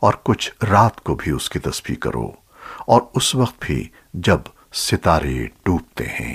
اور کچھ رات کو بھی اس کی تسبیح کرو اور اس وقت بھی جب ستارے ڈوبتے ہیں۔